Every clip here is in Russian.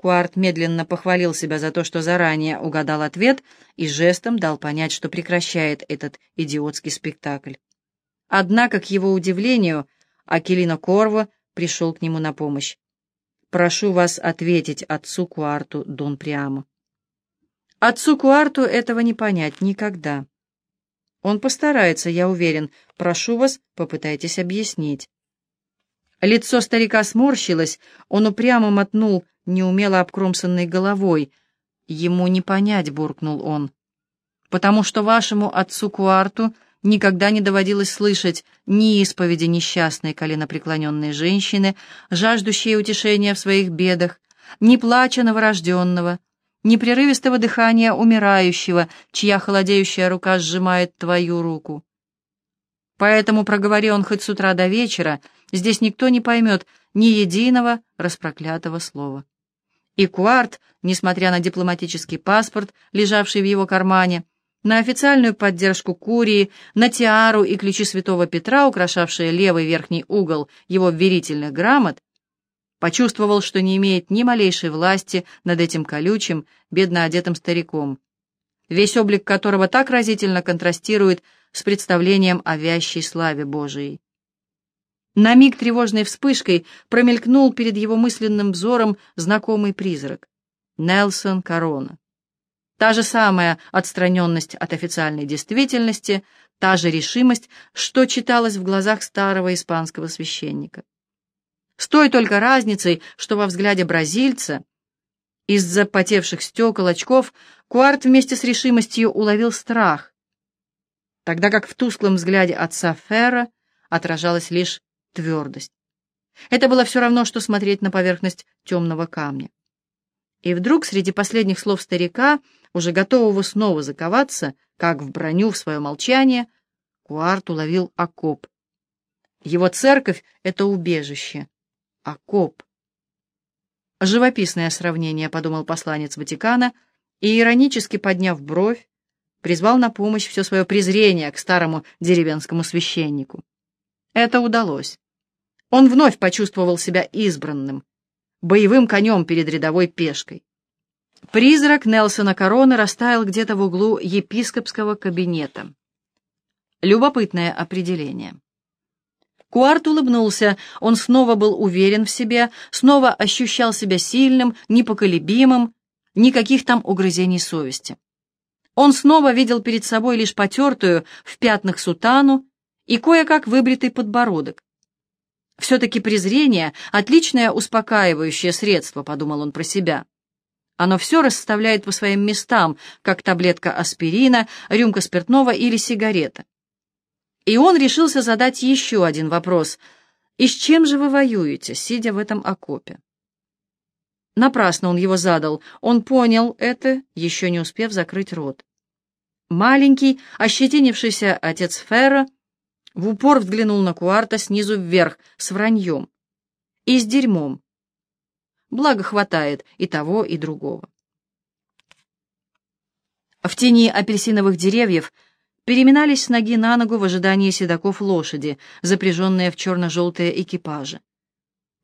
Куарт медленно похвалил себя за то, что заранее угадал ответ и жестом дал понять, что прекращает этот идиотский спектакль. Однако, к его удивлению, Акелина Корво пришел к нему на помощь. «Прошу вас ответить отцу Куарту, Дон Приамо». Отцу Куарту этого не понять никогда. Он постарается, я уверен. Прошу вас, попытайтесь объяснить. Лицо старика сморщилось, он упрямо мотнул неумело обкромсанной головой. «Ему не понять», — буркнул он. «Потому что вашему отцу Куарту никогда не доводилось слышать ни исповеди несчастной коленопреклоненной женщины, жаждущей утешения в своих бедах, ни плача новорожденного, ни прерывистого дыхания умирающего, чья холодеющая рука сжимает твою руку. Поэтому, проговори он хоть с утра до вечера, здесь никто не поймет ни единого распроклятого слова. И Куарт, несмотря на дипломатический паспорт, лежавший в его кармане, на официальную поддержку Курии, на тиару и ключи святого Петра, украшавшие левый верхний угол его верительных грамот, почувствовал, что не имеет ни малейшей власти над этим колючим, бедно одетым стариком, весь облик которого так разительно контрастирует с представлением о вящей славе Божией. На миг тревожной вспышкой промелькнул перед его мысленным взором знакомый призрак — Нелсон Корона. Та же самая отстраненность от официальной действительности, та же решимость, что читалось в глазах старого испанского священника. С той только разницей, что во взгляде бразильца из запотевших стекол очков Куарт вместе с решимостью уловил страх, тогда как в тусклом взгляде отца Ферра отражалась лишь твердость. Это было все равно, что смотреть на поверхность темного камня. И вдруг среди последних слов старика, уже готового снова заковаться, как в броню в свое молчание, Куарт уловил окоп. Его церковь — это убежище. Окоп. Живописное сравнение, — подумал посланец Ватикана, и, иронически подняв бровь, призвал на помощь все свое презрение к старому деревенскому священнику. Это удалось. Он вновь почувствовал себя избранным, боевым конем перед рядовой пешкой. Призрак Нелсона Короны растаял где-то в углу епископского кабинета. Любопытное определение. Куарт улыбнулся, он снова был уверен в себе, снова ощущал себя сильным, непоколебимым, никаких там угрызений совести. Он снова видел перед собой лишь потертую в пятнах сутану и кое-как выбритый подбородок. Все-таки презрение — отличное успокаивающее средство, подумал он про себя. Оно все расставляет по своим местам, как таблетка аспирина, рюмка спиртного или сигарета. И он решился задать еще один вопрос. «И с чем же вы воюете, сидя в этом окопе?» Напрасно он его задал. Он понял это, еще не успев закрыть рот. Маленький, ощетинившийся отец Ферра в упор взглянул на Куарта снизу вверх, с враньем. И с дерьмом. Благо хватает и того, и другого. В тени апельсиновых деревьев переминались с ноги на ногу в ожидании седаков лошади, запряженные в черно-желтые экипажи.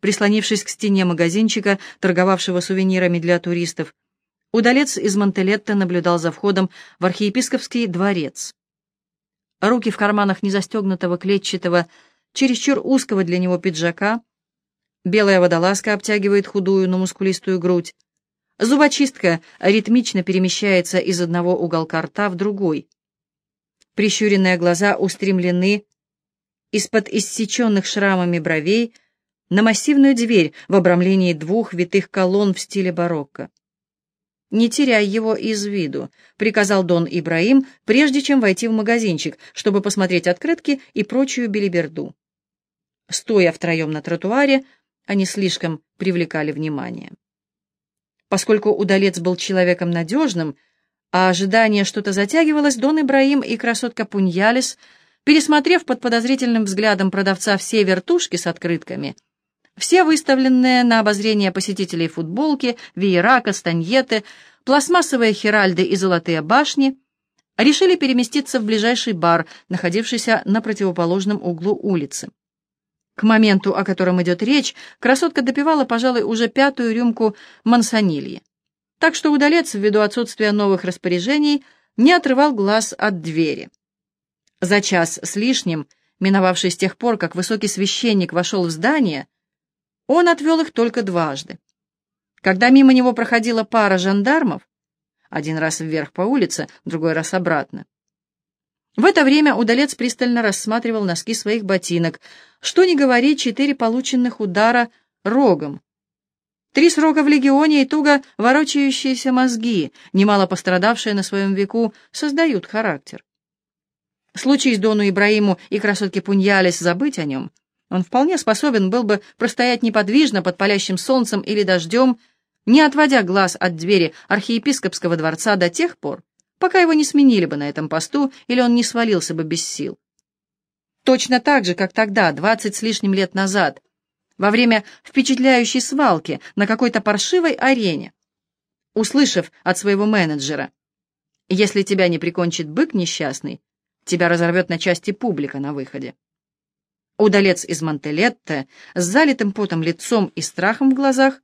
Прислонившись к стене магазинчика, торговавшего сувенирами для туристов, удалец из Монтелетта наблюдал за входом в архиепископский дворец. Руки в карманах незастегнутого клетчатого, чересчур узкого для него пиджака, белая водолазка обтягивает худую, но мускулистую грудь, зубочистка ритмично перемещается из одного уголка рта в другой. Прищуренные глаза устремлены из-под иссеченных шрамами бровей на массивную дверь в обрамлении двух витых колонн в стиле барокко. «Не теряй его из виду», — приказал Дон Ибраим, прежде чем войти в магазинчик, чтобы посмотреть открытки и прочую белиберду. Стоя втроем на тротуаре, они слишком привлекали внимание. Поскольку удалец был человеком надежным, а ожидание что-то затягивалось, Дон Ибраим и красотка Пуньялис, пересмотрев под подозрительным взглядом продавца все вертушки с открытками, все выставленные на обозрение посетителей футболки, веера, кастаньеты, пластмассовые хиральды и золотые башни решили переместиться в ближайший бар, находившийся на противоположном углу улицы. К моменту, о котором идет речь, красотка допивала, пожалуй, уже пятую рюмку мансонильи. Так что удалец, ввиду отсутствия новых распоряжений, не отрывал глаз от двери. За час с лишним, миновавший с тех пор, как высокий священник вошел в здание, он отвел их только дважды. Когда мимо него проходила пара жандармов, один раз вверх по улице, другой раз обратно, в это время удалец пристально рассматривал носки своих ботинок. Что ни говори, четыре полученных удара рогом. Три срока в легионе и туго ворочающиеся мозги, немало пострадавшие на своем веку, создают характер. Случись Дону Ибраиму и красотке Пуньялис забыть о нем, он вполне способен был бы простоять неподвижно под палящим солнцем или дождем, не отводя глаз от двери архиепископского дворца до тех пор, пока его не сменили бы на этом посту или он не свалился бы без сил. Точно так же, как тогда, двадцать с лишним лет назад, во время впечатляющей свалки на какой-то паршивой арене, услышав от своего менеджера, «Если тебя не прикончит бык несчастный, тебя разорвет на части публика на выходе». Удалец из Монтелетте с залитым потом лицом и страхом в глазах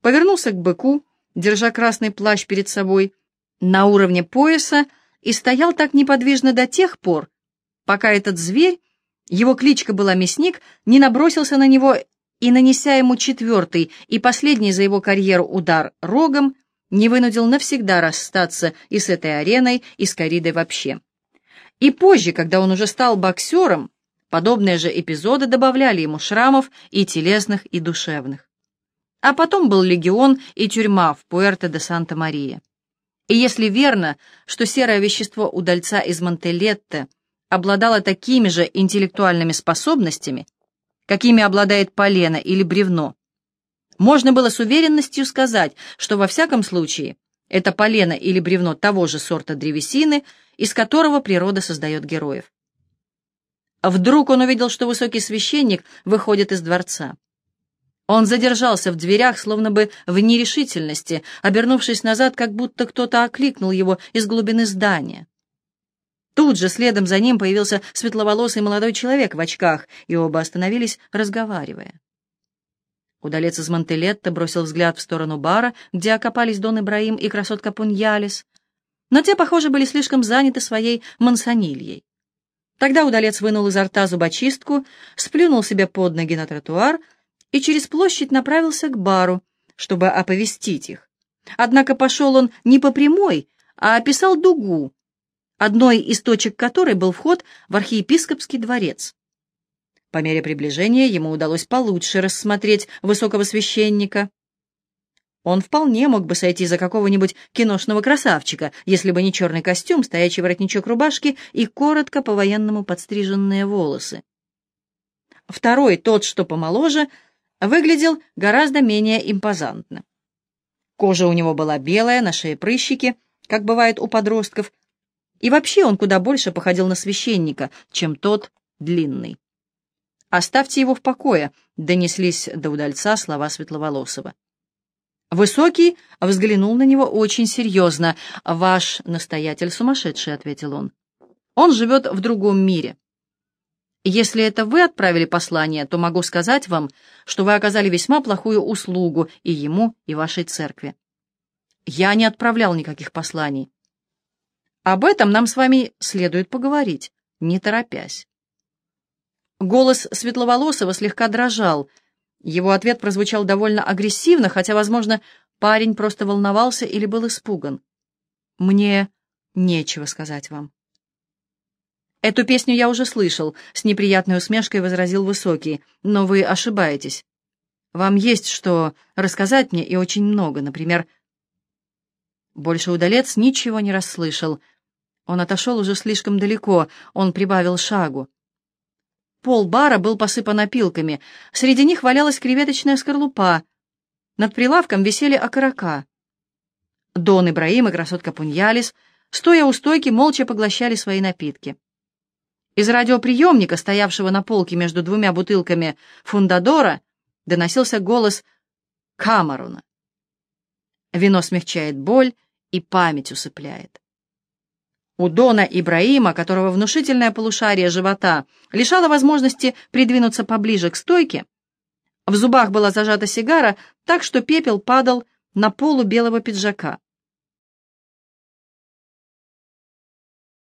повернулся к быку, держа красный плащ перед собой, на уровне пояса и стоял так неподвижно до тех пор, пока этот зверь, его кличка была Мясник, не набросился на него и, нанеся ему четвертый и последний за его карьеру удар рогом, не вынудил навсегда расстаться и с этой ареной, и с коридой вообще. И позже, когда он уже стал боксером, подобные же эпизоды добавляли ему шрамов и телесных, и душевных. А потом был легион и тюрьма в Пуэрто-де-Санта-Мария. И если верно, что серое вещество удальца из Монтелетте обладало такими же интеллектуальными способностями, какими обладает полено или бревно, можно было с уверенностью сказать, что во всяком случае это полено или бревно того же сорта древесины, из которого природа создает героев. Вдруг он увидел, что высокий священник выходит из дворца. Он задержался в дверях, словно бы в нерешительности, обернувшись назад, как будто кто-то окликнул его из глубины здания. Тут же следом за ним появился светловолосый молодой человек в очках, и оба остановились, разговаривая. Удалец из Монтелетта бросил взгляд в сторону бара, где окопались Дон Ибраим и красотка Пуньялис, но те, похоже, были слишком заняты своей мансонильей. Тогда удалец вынул изо рта зубочистку, сплюнул себе под ноги на тротуар — и через площадь направился к бару, чтобы оповестить их. Однако пошел он не по прямой, а описал дугу, одной из точек которой был вход в архиепископский дворец. По мере приближения ему удалось получше рассмотреть высокого священника. Он вполне мог бы сойти за какого-нибудь киношного красавчика, если бы не черный костюм, стоячий воротничок рубашки и коротко по-военному подстриженные волосы. Второй, тот, что помоложе, выглядел гораздо менее импозантно. Кожа у него была белая, на шее прыщики, как бывает у подростков, и вообще он куда больше походил на священника, чем тот длинный. «Оставьте его в покое», — донеслись до удальца слова Светловолосова. Высокий взглянул на него очень серьезно. «Ваш настоятель сумасшедший», — ответил он. «Он живет в другом мире. Если это вы отправили послание, то могу сказать вам, что вы оказали весьма плохую услугу и ему, и вашей церкви. Я не отправлял никаких посланий. Об этом нам с вами следует поговорить, не торопясь. Голос Светловолосого слегка дрожал. Его ответ прозвучал довольно агрессивно, хотя, возможно, парень просто волновался или был испуган. «Мне нечего сказать вам». «Эту песню я уже слышал», — с неприятной усмешкой возразил Высокий, «но вы ошибаетесь. Вам есть что рассказать мне и очень много, например...» Больше удалец ничего не расслышал. Он отошел уже слишком далеко, он прибавил шагу. Пол бара был посыпан опилками, среди них валялась креветочная скорлупа, над прилавком висели окорока. Дон Ибраим и красотка Пуньялис, стоя у стойки, молча поглощали свои напитки. Из радиоприемника, стоявшего на полке между двумя бутылками фундадора, доносился голос Камаруна. Вино смягчает боль и память усыпляет. У Дона Ибраима, которого внушительное полушарие живота лишало возможности придвинуться поближе к стойке, в зубах была зажата сигара, так что пепел падал на полу белого пиджака.